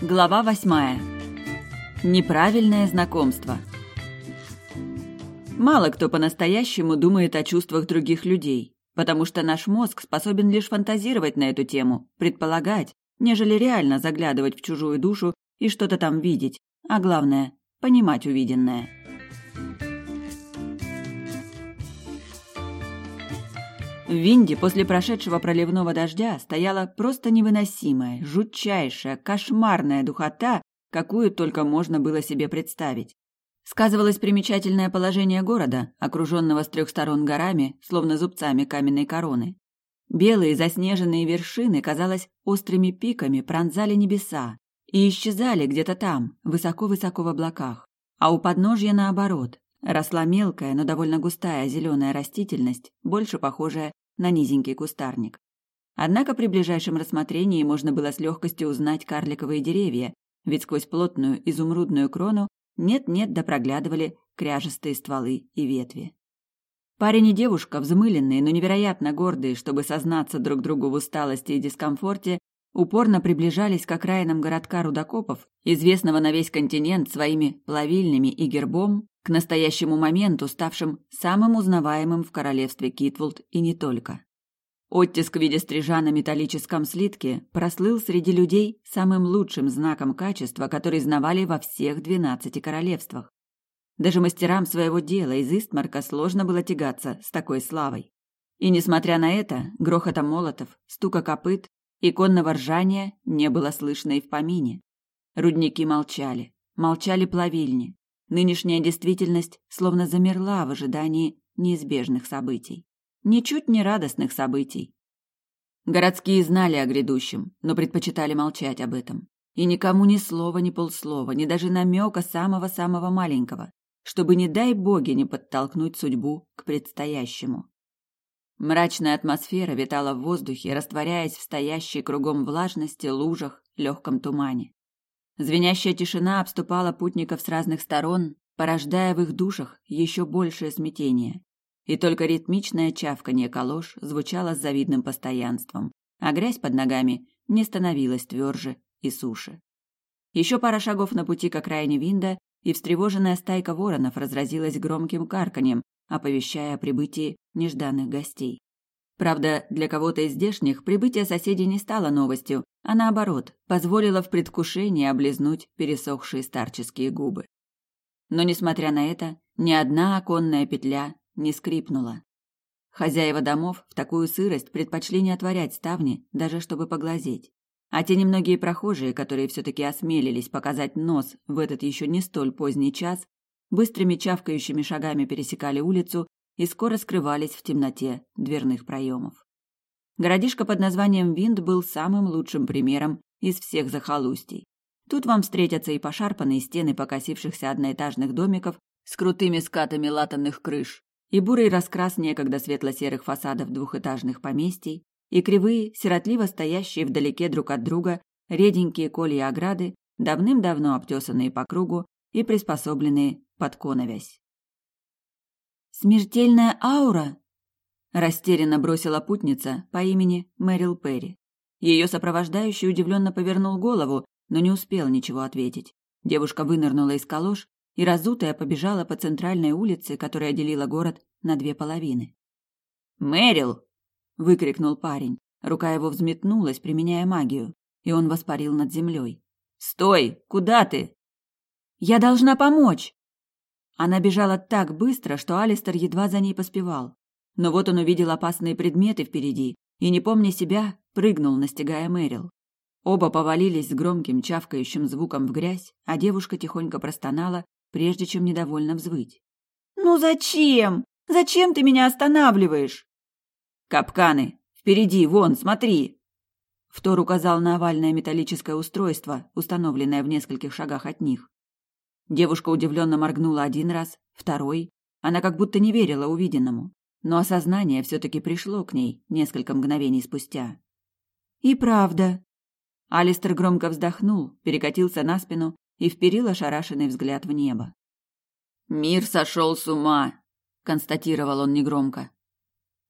Глава восьмая. Неправильное знакомство. Мало кто по-настоящему думает о чувствах других людей, потому что наш мозг способен лишь фантазировать на эту тему, предполагать, нежели реально заглядывать в чужую душу и что-то там видеть, а главное – понимать увиденное. В Винде после прошедшего проливного дождя стояла просто невыносимая, жутчайшая, кошмарная духота, какую только можно было себе представить. Сказывалось примечательное положение города, окруженного с трех сторон горами, словно зубцами каменной короны. Белые заснеженные вершины, казалось, острыми пиками пронзали небеса и исчезали где-то там, высоко-высоко в облаках. А у подножья, наоборот, росла мелкая, но довольно густая зеленая растительность, больше похожая на низенький кустарник. Однако при ближайшем рассмотрении можно было с легкостью узнать карликовые деревья, ведь сквозь плотную изумрудную крону нет-нет да проглядывали кряжестые стволы и ветви. Парень и девушка, взмыленные, но невероятно гордые, чтобы сознаться друг другу в усталости и дискомфорте, упорно приближались к окраинам городка рудокопов, известного на весь континент своими плавильнями и гербом, к настоящему моменту ставшим самым узнаваемым в королевстве Китвулд и не только. Оттиск в виде стрижа на металлическом слитке прослыл среди людей самым лучшим знаком качества, который знавали во всех двенадцати королевствах. Даже мастерам своего дела из Истмарка сложно было тягаться с такой славой. И несмотря на это, грохота молотов, стука копыт и ржания не было слышно и в помине. Рудники молчали, молчали плавильни. Нынешняя действительность словно замерла в ожидании неизбежных событий ничуть не радостных событий. Городские знали о грядущем, но предпочитали молчать об этом. И никому ни слова, ни полслова, ни даже намека самого-самого маленького, чтобы, не дай боги, не подтолкнуть судьбу к предстоящему. Мрачная атмосфера витала в воздухе, растворяясь в стоящей кругом влажности, лужах, легком тумане. Звенящая тишина обступала путников с разных сторон, порождая в их душах еще большее смятение и только ритмичное чавканье калош звучало с завидным постоянством, а грязь под ногами не становилась тверже и суше. Еще пара шагов на пути к окраине Винда, и встревоженная стайка воронов разразилась громким карканьем, оповещая о прибытии нежданных гостей. Правда, для кого-то из здешних прибытие соседей не стало новостью, а наоборот, позволило в предвкушении облизнуть пересохшие старческие губы. Но, несмотря на это, ни одна оконная петля не скрипнула. Хозяева домов в такую сырость предпочли не отворять ставни, даже чтобы поглазеть. А те немногие прохожие, которые все-таки осмелились показать нос в этот еще не столь поздний час, быстрыми чавкающими шагами пересекали улицу и скоро скрывались в темноте дверных проемов. Городишко под названием Винд был самым лучшим примером из всех захолустий. Тут вам встретятся и пошарпанные стены покосившихся одноэтажных домиков с крутыми скатами латанных крыш, и бурый раскрас некогда светло-серых фасадов двухэтажных поместий, и кривые, сиротливо стоящие вдалеке друг от друга реденькие колья ограды, давным-давно обтесанные по кругу и приспособленные под коновязь. «Смертельная аура!» – растерянно бросила путница по имени Мэрил Перри. Ее сопровождающий удивленно повернул голову, но не успел ничего ответить. Девушка вынырнула из калош и разутая побежала по центральной улице, которая делила город на две половины. «Мэрил!» — выкрикнул парень. Рука его взметнулась, применяя магию, и он воспарил над землей. «Стой! Куда ты?» «Я должна помочь!» Она бежала так быстро, что Алистер едва за ней поспевал. Но вот он увидел опасные предметы впереди и, не помня себя, прыгнул, настигая Мэрил. Оба повалились с громким чавкающим звуком в грязь, а девушка тихонько простонала прежде чем недовольно взвыть. «Ну зачем? Зачем ты меня останавливаешь?» «Капканы! Впереди, вон, смотри!» Втор указал на овальное металлическое устройство, установленное в нескольких шагах от них. Девушка удивленно моргнула один раз, второй. Она как будто не верила увиденному. Но осознание все-таки пришло к ней несколько мгновений спустя. «И правда». Алистер громко вздохнул, перекатился на спину и вперил ошарашенный взгляд в небо. «Мир сошел с ума», — констатировал он негромко.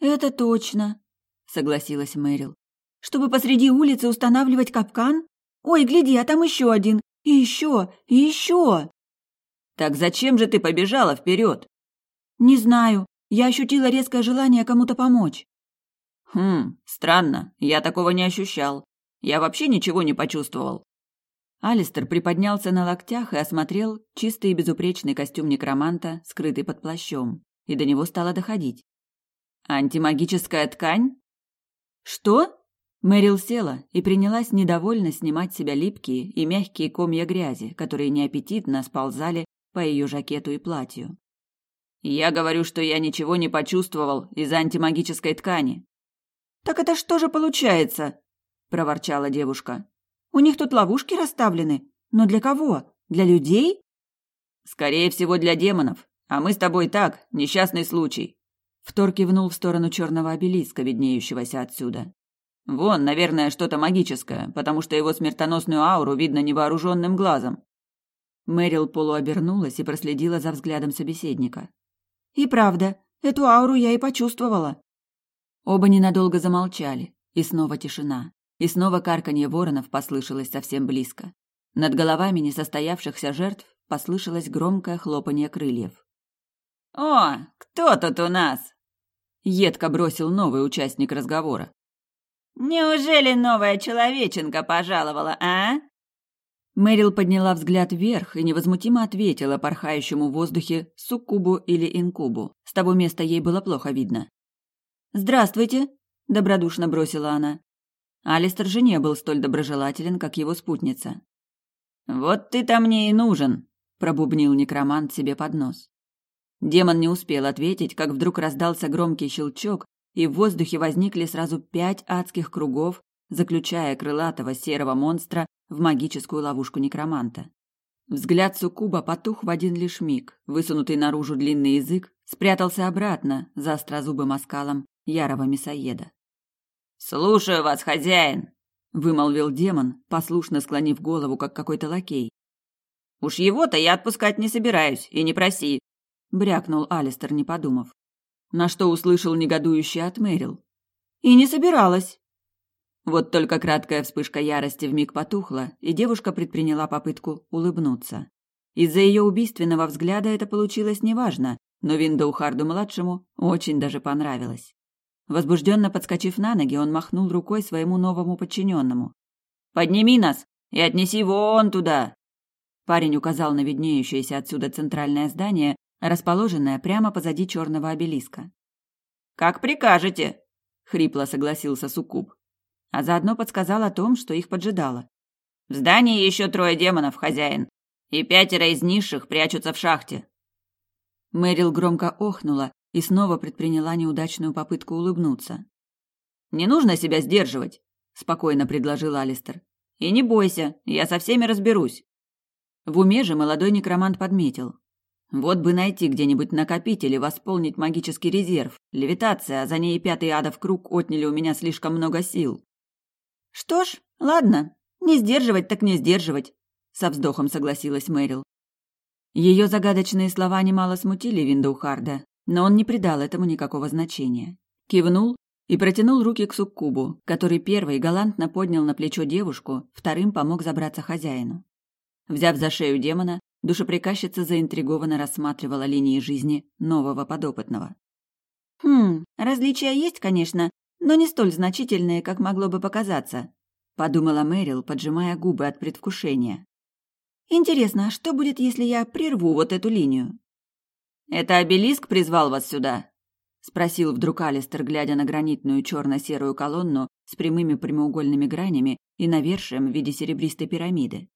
«Это точно», — согласилась Мэрил. «Чтобы посреди улицы устанавливать капкан? Ой, гляди, а там еще один! И еще! И еще!» «Так зачем же ты побежала вперед?» «Не знаю. Я ощутила резкое желание кому-то помочь». «Хм, странно. Я такого не ощущал. Я вообще ничего не почувствовал». Алистер приподнялся на локтях и осмотрел чистый и безупречный костюм некроманта, скрытый под плащом, и до него стало доходить. «Антимагическая ткань?» «Что?» Мэрил села и принялась недовольно снимать с себя липкие и мягкие комья грязи, которые неаппетитно сползали по ее жакету и платью. «Я говорю, что я ничего не почувствовал из-за антимагической ткани». «Так это что же получается?» – проворчала девушка. У них тут ловушки расставлены. Но для кого? Для людей? Скорее всего, для демонов. А мы с тобой так, несчастный случай. Втор кивнул в сторону черного обелиска, виднеющегося отсюда. Вон, наверное, что-то магическое, потому что его смертоносную ауру видно невооруженным глазом. Мэрил полуобернулась и проследила за взглядом собеседника. И правда, эту ауру я и почувствовала. Оба ненадолго замолчали, и снова тишина. И снова карканье воронов послышалось совсем близко. Над головами несостоявшихся жертв послышалось громкое хлопанье крыльев. «О, кто тут у нас?» Едко бросил новый участник разговора. «Неужели новая человеченка пожаловала, а?» Мэрил подняла взгляд вверх и невозмутимо ответила порхающему в воздухе суккубу или инкубу. С того места ей было плохо видно. «Здравствуйте!» – добродушно бросила она. Алистер же не был столь доброжелателен, как его спутница. «Вот ты-то мне и нужен», – пробубнил некромант себе под нос. Демон не успел ответить, как вдруг раздался громкий щелчок, и в воздухе возникли сразу пять адских кругов, заключая крылатого серого монстра в магическую ловушку некроманта. Взгляд суккуба потух в один лишь миг, высунутый наружу длинный язык спрятался обратно за острозубым оскалом ярого мясоеда. «Слушаю вас, хозяин!» — вымолвил демон, послушно склонив голову, как какой-то лакей. «Уж его-то я отпускать не собираюсь, и не проси!» — брякнул Алистер, не подумав. На что услышал негодующий от Мэрил. «И не собиралась!» Вот только краткая вспышка ярости вмиг потухла, и девушка предприняла попытку улыбнуться. Из-за ее убийственного взгляда это получилось неважно, но Виндоухарду-младшему очень даже понравилось. Возбужденно подскочив на ноги, он махнул рукой своему новому подчиненному. «Подними нас и отнеси вон туда!» Парень указал на виднеющееся отсюда центральное здание, расположенное прямо позади черного обелиска. «Как прикажете!» — хрипло согласился Суккуб. А заодно подсказал о том, что их поджидало. «В здании еще трое демонов, хозяин, и пятеро из низших прячутся в шахте». Мэрил громко охнула, и снова предприняла неудачную попытку улыбнуться. «Не нужно себя сдерживать», — спокойно предложил Алистер. «И не бойся, я со всеми разберусь». В уме же молодой некромант подметил. Вот бы найти где-нибудь накопитель и восполнить магический резерв. Левитация, а за ней пятый адов круг отняли у меня слишком много сил. «Что ж, ладно, не сдерживать так не сдерживать», — со вздохом согласилась Мэрил. Ее загадочные слова немало смутили Виндоухарда, но он не придал этому никакого значения. Кивнул и протянул руки к суккубу, который первый галантно поднял на плечо девушку, вторым помог забраться хозяину. Взяв за шею демона, душеприказчица заинтригованно рассматривала линии жизни нового подопытного. «Хм, различия есть, конечно, но не столь значительные, как могло бы показаться», — подумала Мэрил, поджимая губы от предвкушения. «Интересно, а что будет, если я прерву вот эту линию?» «Это обелиск призвал вас сюда?» — спросил вдруг Алистер, глядя на гранитную черно-серую колонну с прямыми прямоугольными гранями и навершием в виде серебристой пирамиды.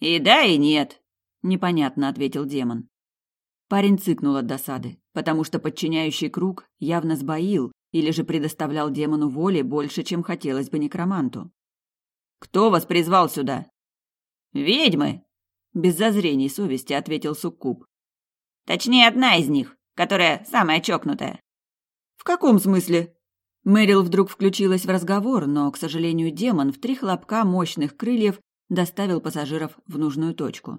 «И да, и нет», — непонятно ответил демон. Парень цыкнул от досады, потому что подчиняющий круг явно сбоил или же предоставлял демону воли больше, чем хотелось бы некроманту. «Кто вас призвал сюда?» «Ведьмы!» — без зазрений совести ответил Суккуб. Точнее, одна из них, которая самая чокнутая. В каком смысле? Мэрил вдруг включилась в разговор, но, к сожалению, демон в три хлопка мощных крыльев доставил пассажиров в нужную точку.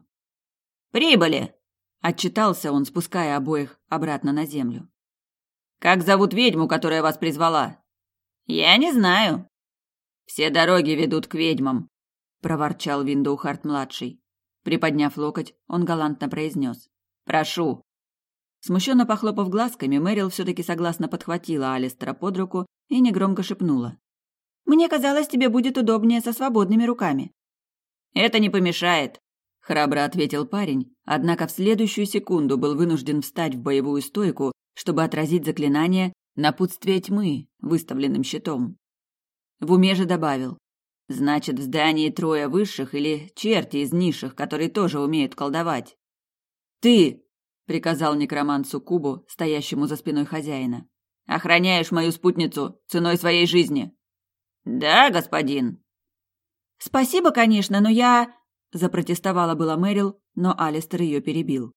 «Прибыли!» — отчитался он, спуская обоих обратно на землю. «Как зовут ведьму, которая вас призвала?» «Я не знаю». «Все дороги ведут к ведьмам», проворчал Виндоухарт-младший. Приподняв локоть, он галантно произнес. «Прошу». Смущенно похлопав глазками, Мэрил все-таки согласно подхватила Алистера под руку и негромко шепнула. «Мне казалось, тебе будет удобнее со свободными руками». «Это не помешает», — храбро ответил парень, однако в следующую секунду был вынужден встать в боевую стойку, чтобы отразить заклинание напутствие тьмы, выставленным щитом. В уме же добавил. Значит, в здании трое высших или черти из низших, которые тоже умеют колдовать. «Ты!» — приказал некромант Суккубу, стоящему за спиной хозяина. «Охраняешь мою спутницу ценой своей жизни!» «Да, господин!» «Спасибо, конечно, но я...» — запротестовала была Мэрил, но Алистер ее перебил.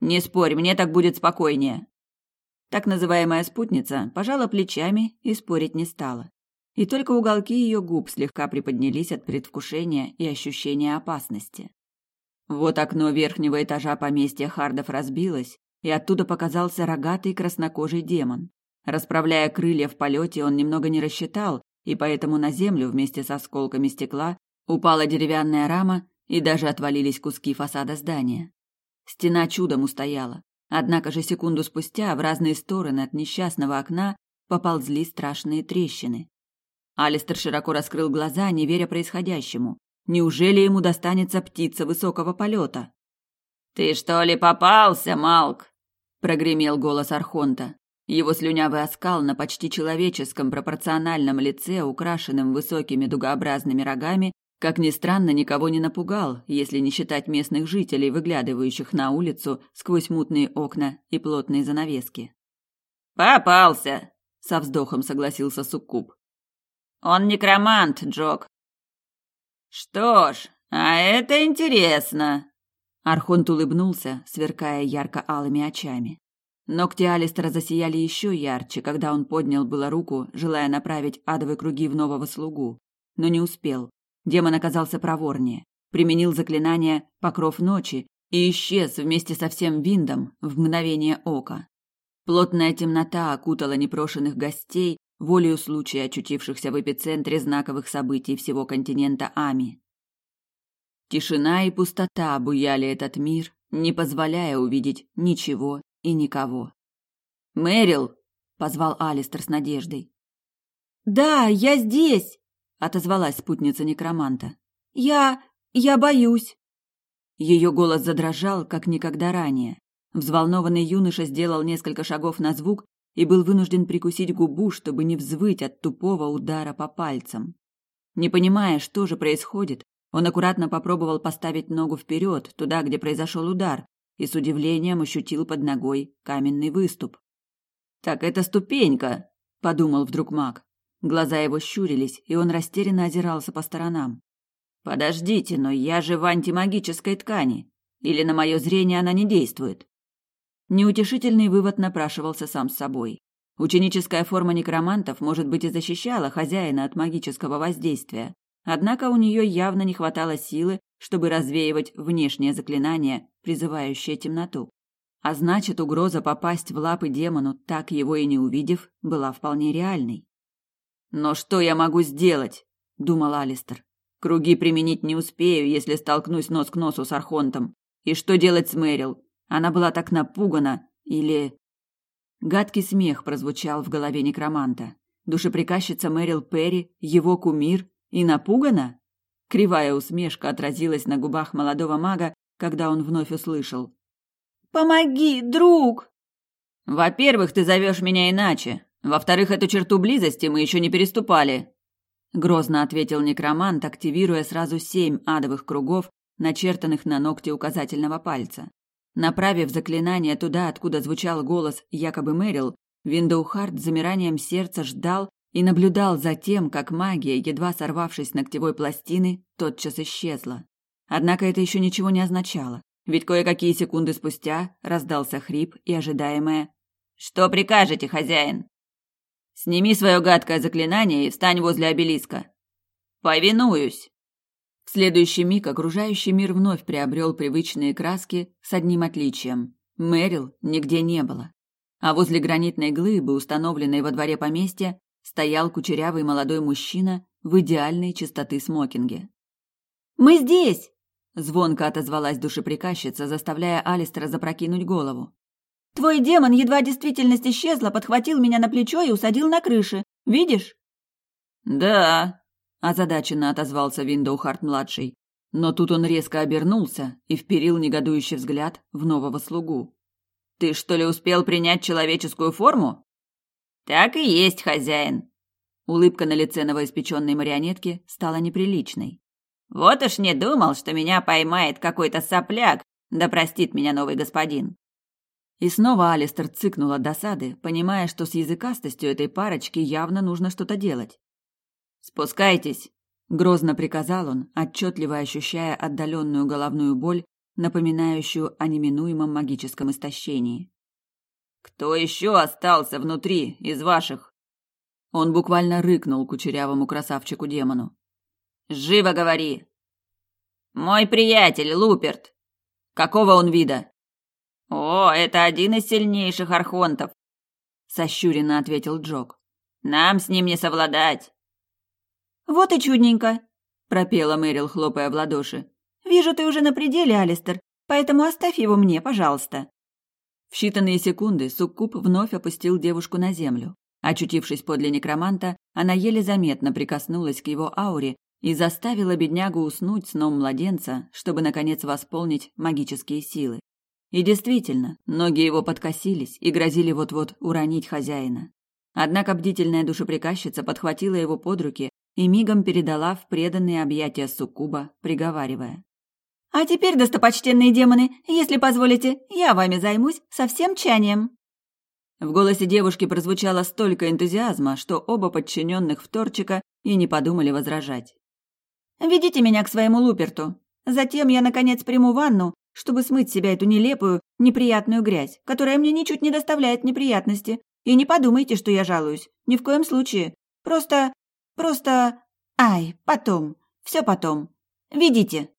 «Не спорь, мне так будет спокойнее!» Так называемая спутница пожала плечами и спорить не стала и только уголки ее губ слегка приподнялись от предвкушения и ощущения опасности. Вот окно верхнего этажа поместья Хардов разбилось, и оттуда показался рогатый краснокожий демон. Расправляя крылья в полете, он немного не рассчитал, и поэтому на землю вместе с осколками стекла упала деревянная рама и даже отвалились куски фасада здания. Стена чудом устояла, однако же секунду спустя в разные стороны от несчастного окна поползли страшные трещины. Алистер широко раскрыл глаза, не веря происходящему. Неужели ему достанется птица высокого полета? «Ты что ли попался, Малк?» – прогремел голос Архонта. Его слюнявый оскал на почти человеческом пропорциональном лице, украшенном высокими дугообразными рогами, как ни странно, никого не напугал, если не считать местных жителей, выглядывающих на улицу сквозь мутные окна и плотные занавески. «Попался!» – со вздохом согласился Суккуб. Он некромант, Джок. Что ж, а это интересно. Архонт улыбнулся, сверкая ярко-алыми очами. Ногти Алистера засияли еще ярче, когда он поднял было руку, желая направить адовые круги в нового слугу, но не успел. Демон оказался проворнее, применил заклинание «Покров ночи» и исчез вместе со всем виндом в мгновение ока. Плотная темнота окутала непрошенных гостей, волею случая очутившихся в эпицентре знаковых событий всего континента Ами. Тишина и пустота обуяли этот мир, не позволяя увидеть ничего и никого. «Мэрил!» — позвал Алистер с надеждой. «Да, я здесь!» — отозвалась спутница некроманта. «Я... я боюсь!» Ее голос задрожал, как никогда ранее. Взволнованный юноша сделал несколько шагов на звук и был вынужден прикусить губу, чтобы не взвыть от тупого удара по пальцам. Не понимая, что же происходит, он аккуратно попробовал поставить ногу вперед, туда, где произошел удар, и с удивлением ощутил под ногой каменный выступ. «Так это ступенька», — подумал вдруг маг. Глаза его щурились, и он растерянно озирался по сторонам. «Подождите, но я же в антимагической ткани. Или на мое зрение она не действует?» Неутешительный вывод напрашивался сам с собой. Ученическая форма некромантов, может быть, и защищала хозяина от магического воздействия, однако у нее явно не хватало силы, чтобы развеивать внешнее заклинание, призывающее темноту. А значит, угроза попасть в лапы демону, так его и не увидев, была вполне реальной. «Но что я могу сделать?» – думал Алистер. «Круги применить не успею, если столкнусь нос к носу с Архонтом. И что делать с Мэрил? Она была так напугана, или... Гадкий смех прозвучал в голове некроманта. Душеприказчица Мэрил Перри, его кумир, и напугана? Кривая усмешка отразилась на губах молодого мага, когда он вновь услышал. «Помоги, друг!» «Во-первых, ты зовешь меня иначе. Во-вторых, эту черту близости мы еще не переступали», — грозно ответил некромант, активируя сразу семь адовых кругов, начертанных на ногте указательного пальца. Направив заклинание туда, откуда звучал голос якобы Мэрил, Виндоухард замиранием сердца ждал и наблюдал за тем, как магия, едва сорвавшись с ногтевой пластины, тотчас исчезла. Однако это еще ничего не означало, ведь кое-какие секунды спустя раздался хрип и ожидаемое «Что прикажете, хозяин?» «Сними свое гадкое заклинание и встань возле обелиска». «Повинуюсь!» В следующий миг окружающий мир вновь приобрел привычные краски с одним отличием. Мэрил нигде не было. А возле гранитной глыбы, установленной во дворе поместья, стоял кучерявый молодой мужчина в идеальной чистоты смокинге. Мы здесь!» Звонко отозвалась душеприказчица, заставляя Алистера запрокинуть голову. «Твой демон, едва действительность исчезла, подхватил меня на плечо и усадил на крыше. Видишь?» «Да», – озадаченно отозвался Виндоухарт-младший. Но тут он резко обернулся и вперил негодующий взгляд в нового слугу. «Ты что ли успел принять человеческую форму?» «Так и есть, хозяин». Улыбка на лице новоиспеченной марионетки стала неприличной. «Вот уж не думал, что меня поймает какой-то сопляк, да простит меня новый господин». И снова Алистер цыкнул от досады, понимая, что с языкастостью этой парочки явно нужно что-то делать. «Спускайтесь!» – грозно приказал он, отчетливо ощущая отдаленную головную боль, напоминающую о неминуемом магическом истощении. «Кто еще остался внутри из ваших?» Он буквально рыкнул кучерявому красавчику-демону. «Живо говори!» «Мой приятель, Луперт!» «Какого он вида?» «О, это один из сильнейших архонтов!» Сощуренно ответил Джок. «Нам с ним не совладать!» «Вот и чудненько!» пропела Мэрил, хлопая в ладоши. «Вижу, ты уже на пределе, Алистер, поэтому оставь его мне, пожалуйста». В считанные секунды Суккуб вновь опустил девушку на землю. Очутившись подле некроманта, она еле заметно прикоснулась к его ауре и заставила беднягу уснуть сном младенца, чтобы, наконец, восполнить магические силы. И действительно, ноги его подкосились и грозили вот-вот уронить хозяина. Однако бдительная душеприказчица подхватила его под руки и мигом передала в преданные объятия суккуба, приговаривая. А теперь, достопочтенные демоны, если позволите, я вами займусь со всем чанием. В голосе девушки прозвучало столько энтузиазма, что оба подчиненных вторчика и не подумали возражать. «Ведите меня к своему Луперту. Затем я, наконец, приму ванну, чтобы смыть себя эту нелепую, неприятную грязь, которая мне ничуть не доставляет неприятности. И не подумайте, что я жалуюсь. Ни в коем случае. Просто... просто... Ай, потом. Все потом. Ведите».